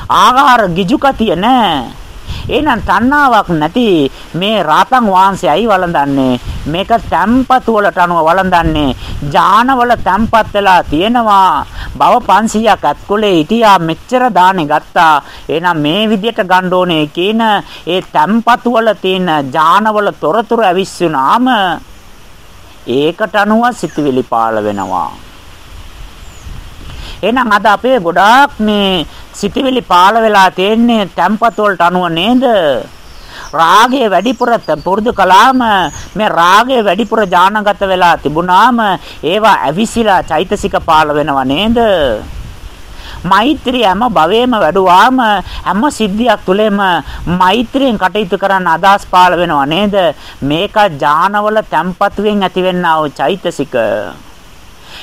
ආහාර ගිජුකතිය නැහැ. එහෙනම් තණ්හාවක් නැති මේ රාතන් වහන්සේයි වළඳන්නේ. මේක තැම්පත් වලට අනුව වළඳන්නේ. ඥානවල තැම්පත් වෙලා තියෙනවා. බව 500ක් අත්කොලේ හිටියා මෙච්චර දානේ ගත්තා. එහෙනම් මේ විදියට ගන්න ඕනේ කියන ඒ තැම්පත් වල තියෙන ඥානවල තොරතුරු ඇවිස්සුනාම ඒකට අනුව සිතුවිලි පාළ වෙනවා. එහෙනම් අද අපේ ගොඩාක් මේ සිතුවිලි පාළ වෙලා තියෙන්නේ tempat වලට අනුව නේද? රාගය වැඩිපුර පුරුදු කළාම මේ රාගය වැඩිපුර ඥානගත වෙලා තිබුණාම ඒවා ඇවිසිලා චෛතසික පාළ වෙනව නේද? මෛත්‍රිය හැම භවයේම වැඩුවාම හැම සිද්ධියක් තුළෙම මෛත්‍රියෙන් කටයුතු කරන්න අදහස් පාළ වෙනව නේද? මේක ඥානවල තැම්පතුවෙන් ඇතිවෙනා වූ චෛතසික.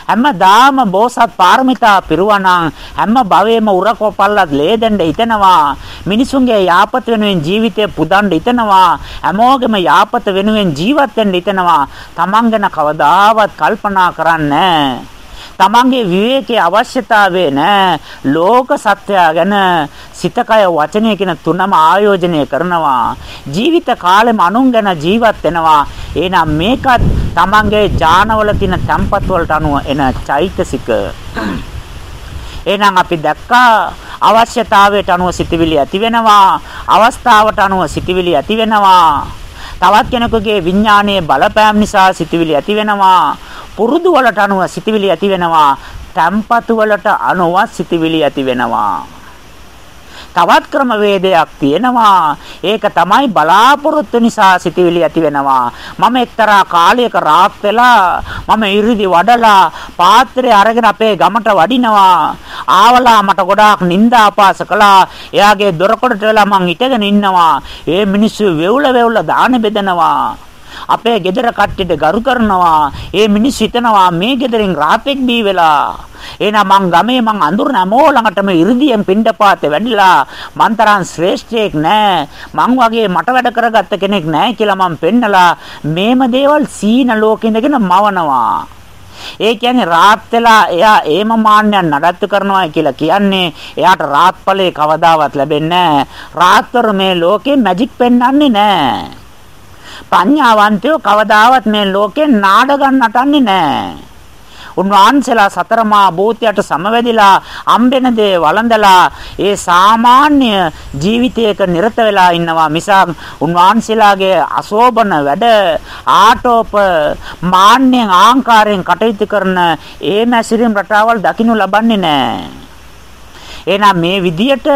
හැමදාම බෝසත් පාරමිතා පිරුවනම් හැම භවයේම උරකොපල්ලත් ලේදෙන්න හිතනවා. මිනිසුන්ගේ යාපත වෙනුවෙන් ජීවිතය පුදන්න හිතනවා. හැමෝගෙම යාපත වෙනුවෙන් ජීවත් වෙන්න හිතනවා. තමන් ගැන කවදාවත් කල්පනා කරන්නේ තමන්ගේ විවේකයේ අවශ්‍යතාවය නැ. ලෝක සත්‍යය ගැන සිතකය වචනය කියන තුනම ආයෝජනය කරනවා. ජීවිත කාලෙම අනුන් ගැන ජීවත් වෙනවා. එහෙනම් මේකත් තමන්ගේ ඥානවල තියෙන තැම්පත් වලට අනුව එන චෛතසික. එහෙනම් අපි දැක්කා අවශ්‍යතාවයට අනුව සිතවිලි ඇති වෙනවා. අවස්ථාවට අනුව සිතවිලි ඇති වෙනවා. තවත් කෙනෙකුගේ විඥානයේ බලපෑම් නිසා සිතවිලි ඇති වෙනවා පුරුදු වලට අනුව සිතවිලි ඇති වෙනවා. තම්පතු වලට අනුව සිතවිලි ඇති වෙනවා. තවත් ක්‍රමවේදයක් තියෙනවා. ඒක තමයි බලාපොරොත්තු නිසා සිතවිලි ඇති වෙනවා. මම එක්තරා කාලයක රාත් වෙලා මම ඉරිදි වඩලා පාත්‍රය අරගෙන අපේ ගමට වඩිනවා. ආවලා මට ගොඩාක් නිന്ദා අපාස කළා. එයාගේ දොරකඩට වෙලා මං ඉඳගෙන ඉන්නවා. ඒ මිනිස්සු වෙවුල වෙවුල දාන බෙදනවා. අපේ ගෙදර කට්ටියට ගරු කරනවා. ඒ මිනිස්සු හිතනවා මේ ගෙදරින් රාතෙක් බී වෙලා. එහෙනම් මං ගමේ මං අඳුරන හැමෝ ළඟටම 이르දියෙන් පිණ්ඩපාතේ වැඩිලා මං තරම් ශ්‍රේෂ්ඨයෙක් නෑ. මං වගේ මට වැඩ කරගත්ත කෙනෙක් නෑ කියලා මං පෙන්නලා මේම දේවල් සීන ලෝකෙ ඉඳගෙන මවනවා. ඒ කියන්නේ රාත් වෙලා එයා ඒම මාන්නයක් නඩත්තු කරනවා කියලා කියන්නේ එයාට රාත්පලේ කවදාවත් ලැබෙන්නේ නැහැ. රාත්තර මේ ලෝකේ මැජික් පෙන්වන්නේ නැහැ. ප්‍රඥාවන්තයෝ කවදාවත් මේ ලෝකේ නාඩගම් නටන්නේ නැහැ. උන්වහන්සේලා සතරමා භූතයට සමවැදිලා අම්බෙන දේ වළඳලා ඒ සාමාන්‍ය ජීවිතයක නිරත වෙලා ඉන්නවා මිසක් උන්වහන්සේලාගේ අශෝභන වැඩ ආටෝප මාන්නෙන් ආංකාරයෙන් කටයුතු කරන ඒ මැසිරීම් රටාවල් දකින්න ලබන්නේ නැහැ. එහෙනම් මේ විදියට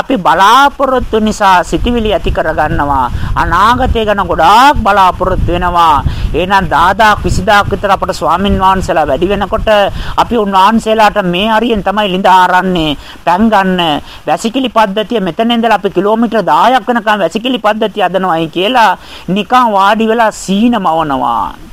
අපි බලාපොරොත්තු නිසා සිටිවිලි ඇති කරගන්නවා. අනාගතය ගැන ගොඩාක් බලාපොරොත්තු වෙනවා. එහෙනම් 10000ක් 20000ක් විතර අපට ස්වාමින් වහන්සේලා වැඩි වෙනකොට අපි උන්වහන්සේලාට මේ හරියෙන් තමයි ලිඳ ආරන්නේ. පැන් ගන්න වැසිකිලි පද්ධතිය මෙතන ඉඳලා අපි කිලෝමීටර් 10ක් වෙනකම් වැසිකිලි පද්ධතිය හදනවායි කියලා නිකන් වාඩි වෙලා සීන මවනවා.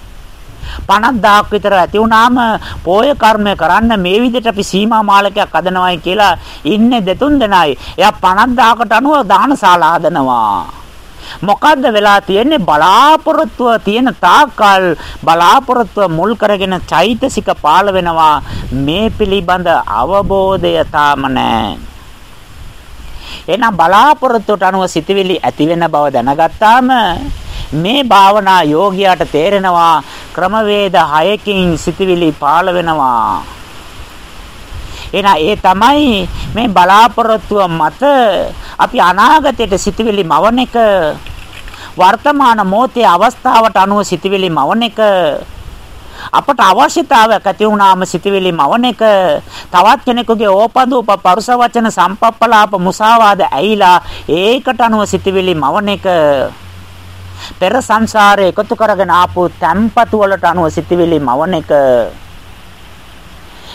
50000ක් විතර ඇති වුණාම පෝය කර්මය කරන්න මේ විදිහට අපි සීමා මාලකයක් හදනවායි කියලා ඉන්නේ දෙතුන් දෙනයි. එයා 50000කට අනුව දානශාලා හදනවා. මොකද්ද වෙලා තියෙන්නේ බලාපොරොත්තුව තියෙන තාක්කල් බලාපොරොත්තුව මුල් කරගෙන චෛතසික පාල වෙනවා මේ පිළිබඳ අවබෝධය තාම නැහැ එහෙනම් බලාපොරොත්තුවට අනුව සිතවිලි ඇති වෙන බව දැනගත්තාම මේ භාවනා යෝගියාට තේරෙනවා ක්‍රමවේද 6කින් සිතවිලි පාළ වෙනවා. එහෙනම් ඒ තමයි මේ බලාපොරොත්තුව මත අපි අනාගතයට සිතවිලි මවන එක වර්තමාන මොහොතේ අවස්ථාවට අනුව සිතවිලි මවන එක අපට අවශ්‍යතාවයක් ඇති වුණාම සිතවිලි මවන එක තවත් කෙනෙකුගේ ඕපදූප පරුස වචන සම්පප්පලාප මුසාවාද ඇයිලා ඒකට අනුව සිතවිලි මවන එක පෙර සංසාරේ එකතු කරගෙන ආපු තැම්පතු වලට අනුව සිතවිලි මවන එක.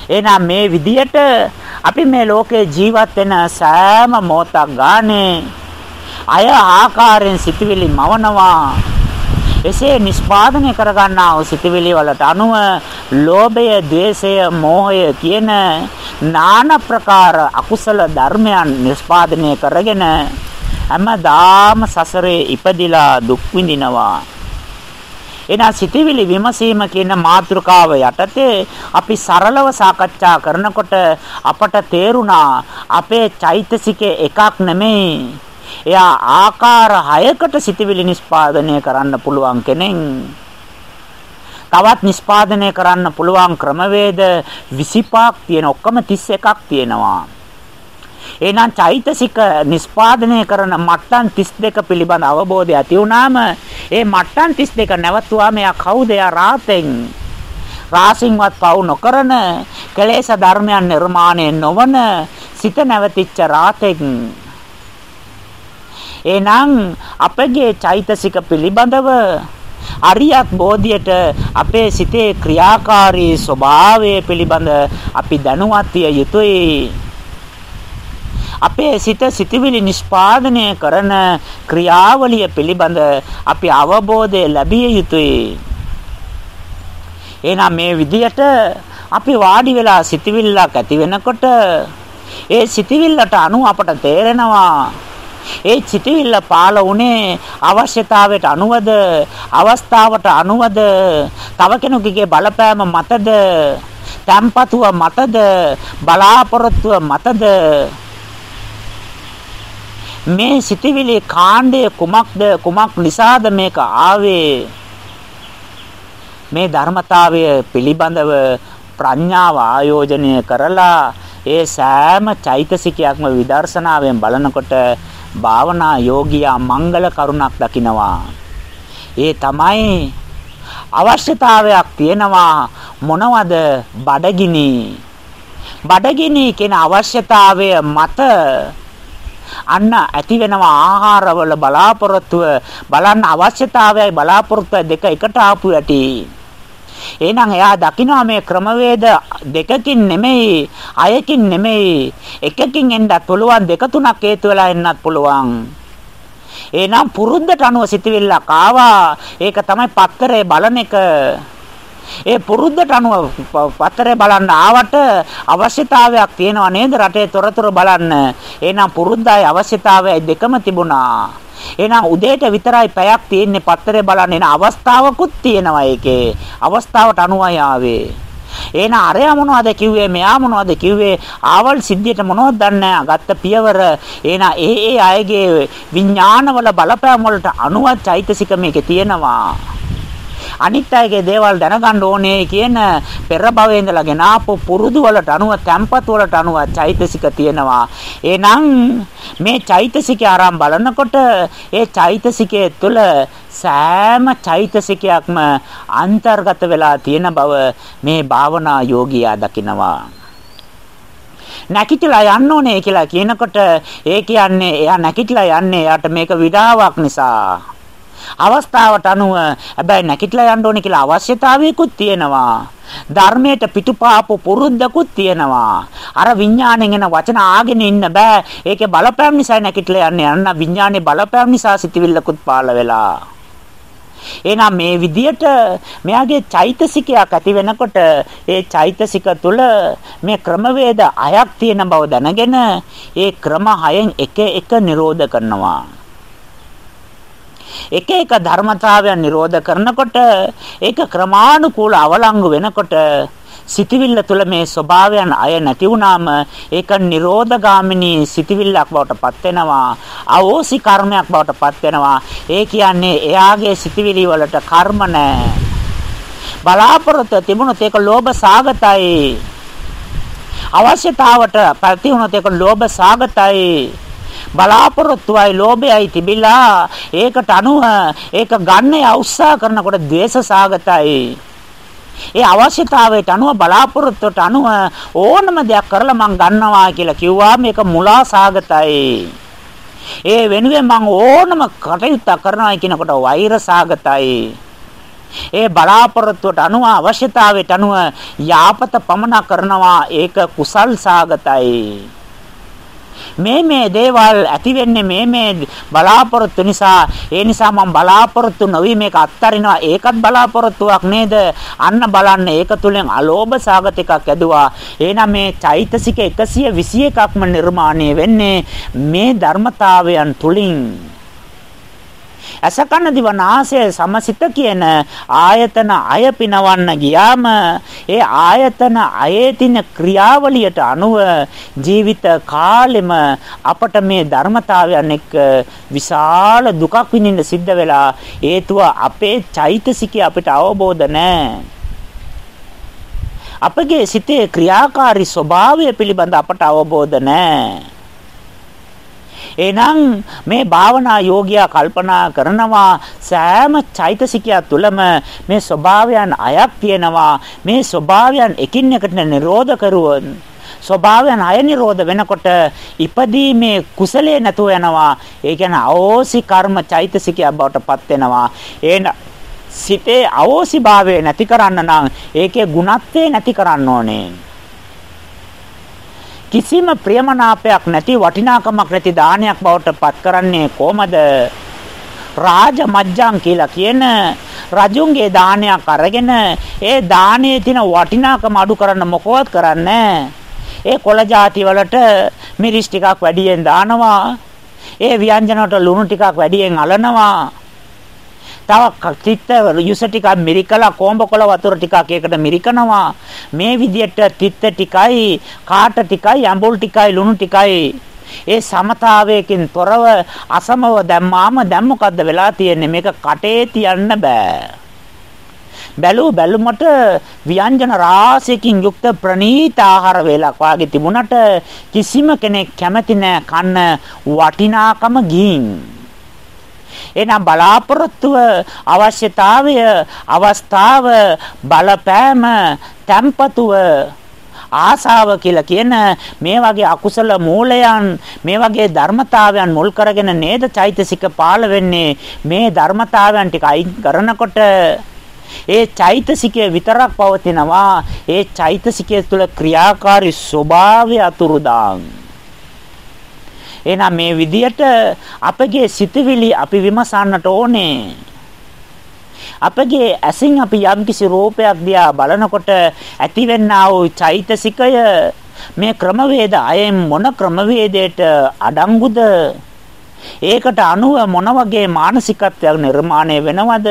එහෙනම් මේ විදියට අපි මේ ලෝකේ ජීවත් වෙන සෑම මොහොතක් ගානේ අය ආකාරයෙන් සිතවිලි මවනවා. එසේ නිස්පාදනය කරගන්නා වූ සිතවිලි වලට අනුව ලෝභය, ద్వේෂය, මෝහය කියන নানা ප්‍රකාර අකුසල ධර්මයන් නිස්පාදනය කරගෙන හැමදාම සසරේ ඉපදිලා දුක් විඳිනවා. එනා සිතවිලි විමසීම කියන මාතෘකාව යටතේ අපි සරලව සාකච්ඡා කරනකොට අපට තේරුණා අපේ චෛතසිකේ එකක් නෙමෙයි. එයා ආකාර 6කට සිතවිලි නිස්පාදනය කරන්න පුළුවන් කෙනෙක්. තවත් නිස්පාදනය කරන්න පුළුවන් ක්‍රමවේද 25ක් තියෙන ඔක්කොම 31ක් තියෙනවා. එහෙනම් චෛතසික නිස්පාදනය කරන මට්ටම් 32 පිළිබඳ අවබෝධය ඇති වුණාම ඒ මට්ටම් 32 නැවතුවාම එයා කවුද? එයා රාතෙන්. රාසින්වත් පවු නොකරන කෙලෙස් ධර්මයන් නිර්මාණය නොවන සිත නැවතිච්ච රාතෙන්. එහෙනම් අපගේ චෛතසික පිළිබඳව අරියත් බෝධියට අපේ සිතේ ක්‍රියාකාරී ස්වභාවය පිළිබඳ අපි දැනුවත් විය යුතුයි. අපේ සිත සිතවිලි නිෂ්පාදනය කරන ක්‍රියාවලිය පිළිබඳ අපි අවබෝධය ලැබිය යුතුයි. එහෙනම් මේ විදියට අපි වාඩි වෙලා සිතවිල්ලක් ඇති වෙනකොට ඒ සිතවිල්ලට අනුව අපට තේරෙනවා ඒ සිතවිල්ල පාළ උනේ අවශ්‍යතාවයට අනුවද අවස්ථාවට අනුවද තව කෙනෙකුගේ බලපෑම මතද තැම්පතුව මතද බලාපොරොත්තුව මතද මේ සිටිවිලි කාණ්ඩය කුමක්ද කුමක් නිසාද මේක ආවේ? මේ ධර්මතාවය පිළිබඳව ප්‍රඥාව ආයෝජනය කරලා ඒ සෑම චෛතසිකයක්ම විදර්ශනාවෙන් බලනකොට භාවනා යෝගියා මංගල කරුණක් දකිනවා. ඒ තමයි අවශ්‍යතාවයක් තියෙනවා මොනවද බඩගිනි? බඩගිනි කියන අවශ්‍යතාවය මත අන්න ඇති වෙනවා ආහාරවල බලාපොරොත්තුව බලන්න අවශ්‍යතාවයයි බලාපොරොත්තුවයි දෙක එකට ආපු ඇති. එහෙනම් එයා දකිනවා මේ ක්‍රමවේද දෙකකින් නෙමෙයි අයකින් නෙමෙයි එකකින් එන්නත් පුළුවන් දෙක තුනක් හේතු වෙලා එන්නත් පුළුවන්. එහෙනම් පුරුද්දට අනුව සිටිවිල්ලක් ආවා. ඒක තමයි පත්තරේ බලන එක. ඒ පුරුද්දට අනුව පත්‍රය බලන්න ආවට අවශ්‍යතාවයක් තියෙනව නේද රටේ තොරතුරු බලන්න. එහෙනම් පුරුද්දයි අවශ්‍යතාවයයි දෙකම තිබුණා. එහෙනම් උදේට විතරයි පැයක් තියෙන්නේ පත්‍රය බලන්න එන අවස්ථාවකුත් තියෙනවා ඒකේ. අවස්ථාවට අනුවයි ආවේ. එහෙනම් අරයා මොනවද කිව්වේ මෙයා මොනවද කිව්වේ ආවල් සිද්ධියට මොනවද දන්නේ ගත්ත පියවර එහෙනම් ඒ ඒ අයගේ විඥානවල බලපෑම් වලට අනුව චෛතසික මේකේ තියෙනවා අනිත් අයගේ දේවල් දැනගන්න ඕනේ කියන පෙර භවයේ ඉඳලා ගෙන ආපු පුරුදු වලට අනුව තැම්පත් වලට අනුව චෛතසික තියෙනවා. එහෙනම් මේ චෛතසිකය ආරම් බලනකොට ඒ චෛතසිකයේ තුල සෑම චෛතසිකයක්ම අන්තර්ගත වෙලා තියෙන බව මේ භාවනා යෝගියා දකිනවා. නැකිටලා යන්න ඕනේ කියලා කියනකොට ඒ කියන්නේ එයා නැකිටලා යන්නේ එයාට මේක විඩාවක් නිසා. අවස්ථාවට අනුව හැබැයි නැකිටලා යන්න ඕනේ කියලා අවශ්‍යතාවයකුත් තියෙනවා. ධර්මයට පිටුපාපු පුරුද්දකුත් තියෙනවා. අර විඥාණයෙන් එන වචන ආගෙන ඉන්න බෑ. ඒකේ බලපෑම් නිසා නැකිටලා යන්නේ. අන්න විඥානේ බලපෑම් නිසා සිතවිල්ලකුත් පාළ වෙලා. එහෙනම් මේ විදියට මෙයාගේ චෛතසිකයක් ඇති වෙනකොට ඒ චෛතසික තුළ මේ ක්‍රමවේද හයක් තියෙන බව දැනගෙන ඒ ක්‍රම හයෙන් එක එක නිරෝධ කරනවා. එක එක ධර්මතාවයන් නිරෝධ කරනකොට ඒක ක්‍රමානුකූල අවලංගු වෙනකොට සිතවිල්ල තුළ මේ ස්වභාවයන් අය නැති වුනාම ඒක නිරෝධගාමිනී සිතවිල්ලක් බවට පත් වෙනවා අවෝසි කර්මයක් බවට පත් වෙනවා. ඒ කියන්නේ එයාගේ සිතවිලි වලට කර්ම නැහැ බලාපොරොත්තු තිබුණොත් ඒක ලෝභ සාගතයි. අවශ්‍යතාවට පැති වුණොත් ඒක ලෝභ සාගතයි. බලාපොරොත්තුවයි ලෝභයයි තිබිලා ඒකට අනුව ඒක ගන්න උත්සාහ කරනකොට ද්වේෂ සාගතයි ඒ අවශ්‍යතාවයට අනුව බලාපොරොත්තුවට අනුව ඕනම දෙයක් කරලා මං ගන්නවා කියලා කිව්වා මේක මුලා සාගතයි. ඒ වෙනුවෙන් මං ඕනම කටයුත්තක් කරනවා කියනකොට වෛර සාගතයි. ඒ බලාපොරොත්තුවට අනුව අවශ්‍යතාවයට අනුව යාපත පමන කරනවා ඒක කුසල් සාගතයි. මේ මේ දේවල් ඇති වෙන්නේ මේ මේ බලාපොරොත්තු නිසා. ඒ නිසා මම බලාපොරොත්තු නොවි මේක අත්තරිනවා. ඒකත් බලාපොරොත්තුවක් නේද? අන්න බලන්න ඒක තුලින් අලෝභ සාගත එකක් ඇදුවා. එහෙනම් මේ චෛතසික 121ක්ම නිර්මාණය වෙන්නේ මේ ධර්මතාවයන් තුලින් අසකන දිවනාසය සමසිත කියන ආයතන අය පිනවන්න ගියාම ඒ ආයතන අයේ තින ක්‍රියාවලියට අනුව ජීවිත කාලෙම අපට මේ ධර්මතාවයන් එක්ක විශාල දුකක් විඳින්න සිද්ධ වෙලා හේතුව අපේ චෛතසිකය අපිට අවබෝධ නැහැ. අපගේ සිතේ ක්‍රියාකාරී ස්වභාවය පිළිබඳ අපට අවබෝධ නැහැ. එහෙනම් මේ භාවනා යෝගියා කල්පනා කරනවා සෑම චෛතසිකයක් තුළම මේ ස්වභාවයන් අයක් තියෙනවා. මේ ස්වභාවයන් එකින් එකට නිරෝධ කරුවොත් ස්වභාවයන් අය නිරෝධ වෙනකොට ඉපදීමේ කුසලයේ නැතුව යනවා. ඒ කියන්නේ අවෝසි කර්ම චෛතසිකයක් බවට පත් වෙනවා. එන සිතේ අවෝසිභාවය නැති කරන්න නම් ඒකේ ගුණත්වේ නැති කරන්න ඕනේ. කිසිම ප්‍රියමනාපයක් නැති වටිනාකමක් නැති දානයක් බවට පත් කරන්නේ කොහමද? රාජ මජ්ජං කියලා කියන රජුන්ගේ දානයක් අරගෙන ඒ දානයේ තියෙන වටිනාකම අඩු කරන්න මොකවත් කරන්නේ ඒ කොළ ಜಾති වලට මිරිස් ටිකක් වැඩියෙන් දානවා. ඒ ව්‍යංජන වලට ලුණු ටිකක් වැඩියෙන් අලනවා. තව තිත්ත යුස ටිකක් මිරිකලා කොඹකොළ වතුර ටිකක් ඒකට මිරිකනවා. මේ විදියට තිත්ත ටිකයි කාට ටිකයි ඇඹුල් ටිකයි ලුණු ටිකයි. ඒ සමතාවයකින් තොරව අසමව දැම්මාම දැන් මොකද්ද වෙලා තියෙන්නේ? මේක කටේ තියන්න බෑ. බැලු බැලුමට ව්‍යංජන රාශියකින් යුක්ත ප්‍රණීත ආහාර වේලක් වාගේ තිබුණට කිසිම කෙනෙක් කැමති නැහැ කන්න වටිනාකම ගින් එහෙනම් බලාපොරොත්තුව අවශ්‍යතාවය අවස්ථාව බලපෑම tempatuව ආසාව කියලා කියන මේ වගේ අකුසල මූලයන් මේ වගේ ධර්මතාවයන් මුල් කරගෙන නේද චෛතසික පාළ වෙන්නේ? මේ ධර්මතාවයන් ටික අයින් කරනකොට ඒ චෛතසිකය විතරක් පවතිනවා. ඒ චෛතසිකය තුළ ක්‍රියාකාරී ස්වභාවය අතුරුදාන්. එහෙනම් මේ විදියට අපගේ සිතවිලි අපි විමසන්නට ඕනේ. අපගේ ඇසින් අපි යම්කිසි රූපයක් දිහා බලනකොට ඇතිවෙනා වූ චෛතසිකය මේ ක්‍රමවේද අයෙන් මොන ක්‍රමවේදයට අඩංගුද ඒකට අනුව මොන වගේ මානසිකත්වයක් නිර්මාණය වෙනවද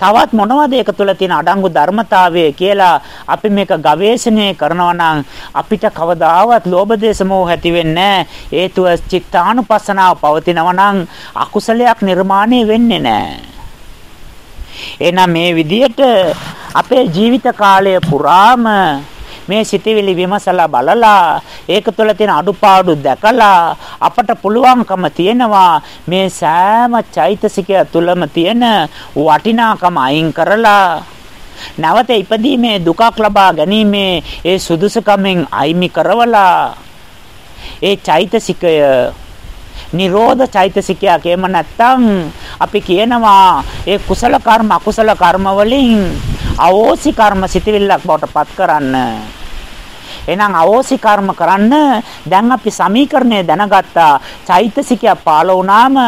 තවත් මොනවද ඒක තුළ තියෙන අඩංගු ධර්මතාවය කියලා අපි මේක ගවේෂණය කරනවා නම් අපිට කවදාවත් ලෝභ දේශ මොහ ඇති වෙන්නේ හේතුව චිත්තානුපස්සනාව පවතිනවා නම් අකුසලයක් නිර්මාණය වෙන්නේ නැහැ. එහෙනම් මේ විදියට අපේ ජීවිත කාලය පුරාම මේ සිතවිලි විමසලා බලලා ඒක තුළ තියෙන අඩුපාඩු දැකලා අපට පුළුවන්කම තියෙනවා මේ සෑම චෛතසිකය තුළම තියෙන වටිනාකම අයින් කරලා නැවත ඉපදීමේ දුකක් ලබා ගැනීමේ ඒ සුදුසුකමෙන් අයිමි කරවලා ඒ චෛතසිකය නිරෝධ චෛතසිකයක් එහෙම නැත්නම් අපි කියනවා ඒ කුසල කර්ම අකුසල කර්ම වලින් අවෝසි කර්ම සිතවිල්ලක් බවට පත් කරන්න එහෙනම් අවෝසි කර්ම කරන්න දැන් අපි සමීකරණය දැනගත්තා. චෛතසිකය පාල වුණාම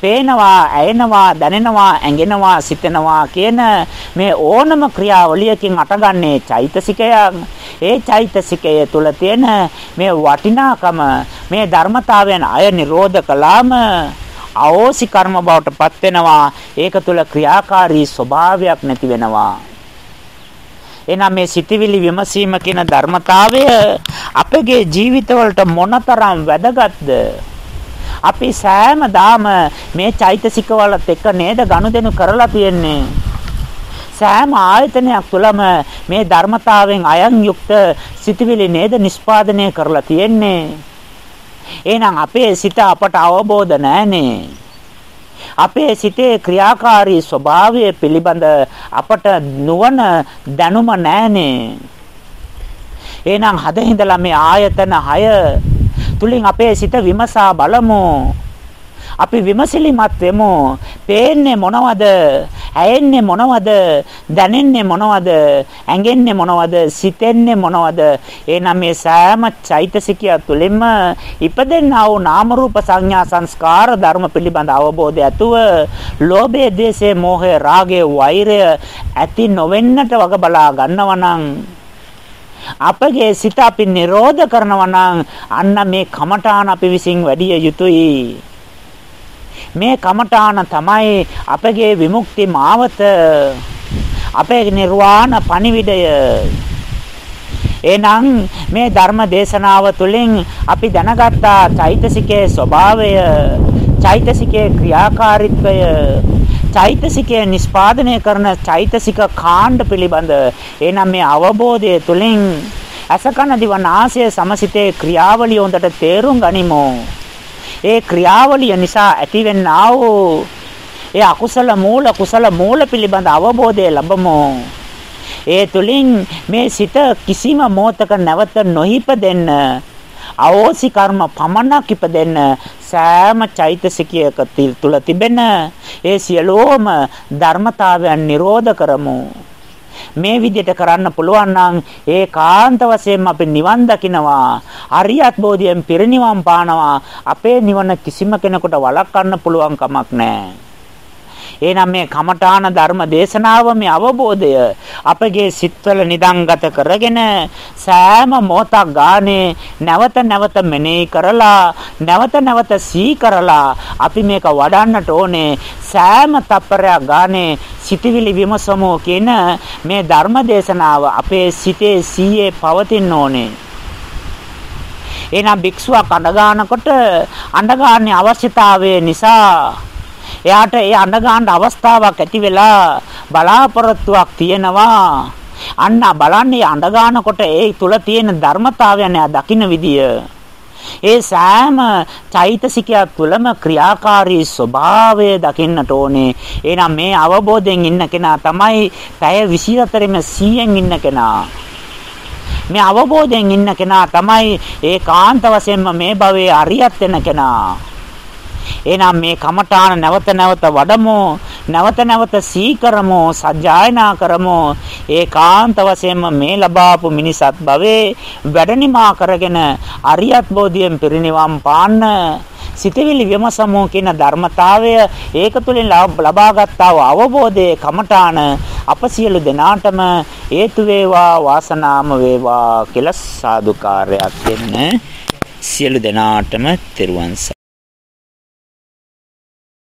පේනවා, ඇයෙනවා, දැනෙනවා, ඇඟෙනවා, සිතෙනවා කියන මේ ඕනම ක්‍රියාවලියකින් අටගන්නේ චෛතසිකයක්. ඒ චෛතසිකය තුල තියෙන මේ වටිනාකම මේ ධර්මතාවයන් අය නිරෝධ කළාම අවෝසි කර්ම බවට පත් වෙනවා ඒක තුල ක්‍රියාකාරී ස්වභාවයක් නැති වෙනවා එහෙනම් මේ සිටිවිලි විමසීම කියන ධර්මතාවය අපගේ ජීවිතවලට මොනතරම් වැදගත්ද? අපි සෑම දාම මේ චෛතසිකවලත් එක්ක නේද ගනුදෙනු කරලා තියෙන්නේ. සෑම ආයතනයක් තුළම මේ ධර්මතාවෙන් අයන් යුක්ත සිටිවිලි නේද නිස්පාදනය කරලා තියෙන්නේ. එහෙනම් අපේ සිත අපට අවබෝධ නැහනේ. අපේ සිතේ ක්‍රියාකාරී ස්වභාවය පිළිබඳ අපට නුවණ දැනුම නැහනේ. එහෙනම් හදින්දලා මේ ආයතන 6 තුලින් අපේ සිත විමසා බලමු. අපි විමසිලිමත් වෙමු. පේන්නේ මොනවද? ඇයෙන්නේ මොනවද? දැනෙන්නේ මොනවද? ඇඟෙන්නේ මොනවද? සිතෙන්නේ මොනවද? එහෙනම් මේ සෑම චෛතසිකය තුළින්ම ඉපදෙන්නා වූ නාම රූප සංඥා සංස්කාර ධර්ම පිළිබඳ අවබෝධය ඇතුව ලෝභය, ද්වේෂය, මෝහය, රාගය, වෛරය ඇති නොවෙන්නට වග බලා ගන්නවා නම් අපගේ සිත අපි නිරෝධ කරනවා නම් අන්න මේ කමඨාන අපි විසින් වැඩි යුතුයි මේ කමඨාන තමයි අපගේ විමුක්ති මාවත අපේ නිර්වාණ පණිවිඩය. එහෙනම් මේ ධර්ම දේශනාව තුළින් අපි දැනගත්තා චෛතසිකයේ ස්වභාවය චෛතසිකයේ ක්‍රියාකාරීත්වය චෛතසිකය නිස්පාදනය කරන චෛතසික කාණ්ඩ පිළිබඳ. එහෙනම් මේ අවබෝධය තුළින් අසකන දිවනාසය සමසිතේ ක්‍රියාවලිය හොඳට තේරුම් ගනිමු. ඒ ක්‍රියාවලිය නිසා ඇතිවෙනා වූ ඒ අකුසල මූල කුසල මූල පිළිබඳ අවබෝධය ලැබමු. ඒ තුලින් මේ සිත කිසිම මොහතක නැවත නොහිපදෙන්න අවෝසි කර්ම පමණක් ඉපදෙන්න සෑම චෛතසිකයක තුල තිබෙන ඒ සියලෝම ධර්මතාවයන් නිරෝධ කරමු. මේ විදිහට කරන්න පුළුවන් නම් ඒකාන්ත වශයෙන්ම අපි නිවන් දකිනවා. අරියත් බෝධියෙන් පිරිනිවන් පානවා. අපේ නිවන කිසිම කෙනෙකුට වළක්වන්න පුළුවන් කමක් නැහැ. එහෙනම් මේ කමඨාන ධර්ම දේශනාව මේ අවබෝධය අපගේ සිත්වල නිදන්ගත කරගෙන සෑම මොහොතක් ගානේ නැවත නැවත මෙනෙහි කරලා නැවත නැවත සී කරලා අපි මේක වඩන්නට ඕනේ. සෑම තප්පරයක් ගානේ සිතවිලි විමසමෝ කියන මේ ධර්ම දේශනාව අපේ සිතේ සීයේ පවතින්න ඕනේ. එහෙනම් භික්ෂුවක් අඬ ගන්නකොට අඬ ගන්න අවශ්‍යතාවය නිසා එයාට ඒ අඬ ගන්න අවස්ථාවක් ඇති වෙලා බලාපොරොත්තුවක් තියෙනවා. අන්න බලන්නේ අඬ ගන්නකොට ඒ තුල තියෙන ධර්මතාවයන් එයා දකින්න විදිය. ඒ සෑම චෛතසිකයක් තුළම ක්‍රියාකාරී ස්වභාවය දකින්නට ඕනේ. එහෙනම් මේ අවබෝධයෙන් ඉන්න කෙනා තමයි පැය 24ෙම 100න් ඉන්න කෙනා. මේ අවබෝධයෙන් ඉන්න කෙනා තමයි ඒකාන්ත වශයෙන්ම මේ භවයේ අරියත් වෙන කෙනා. එහෙනම් මේ කමඨාන නැවත නැවත වඩමු නැවත නැවත සීකරමු සජ්ජායනා කරමු. ඒකාන්ත වශයෙන්ම මේ ලබාපු මිනිසත් භවයේ වැඩනිමා කරගෙන අරියත් බෝධියෙන් පිරිනිවන් පාන්න සිතවිලි විමසමෝ කියන ධර්මතාවය ඒක තුළින් ලබාගත්තා වූ අවබෝධයේ කමඨාන අප සියලු දෙනාටම හේතු වේවා වාසනාම වේවා කියලා සාදුකාරයක් දෙන්න සියලු දෙනාටම තෙරුවන්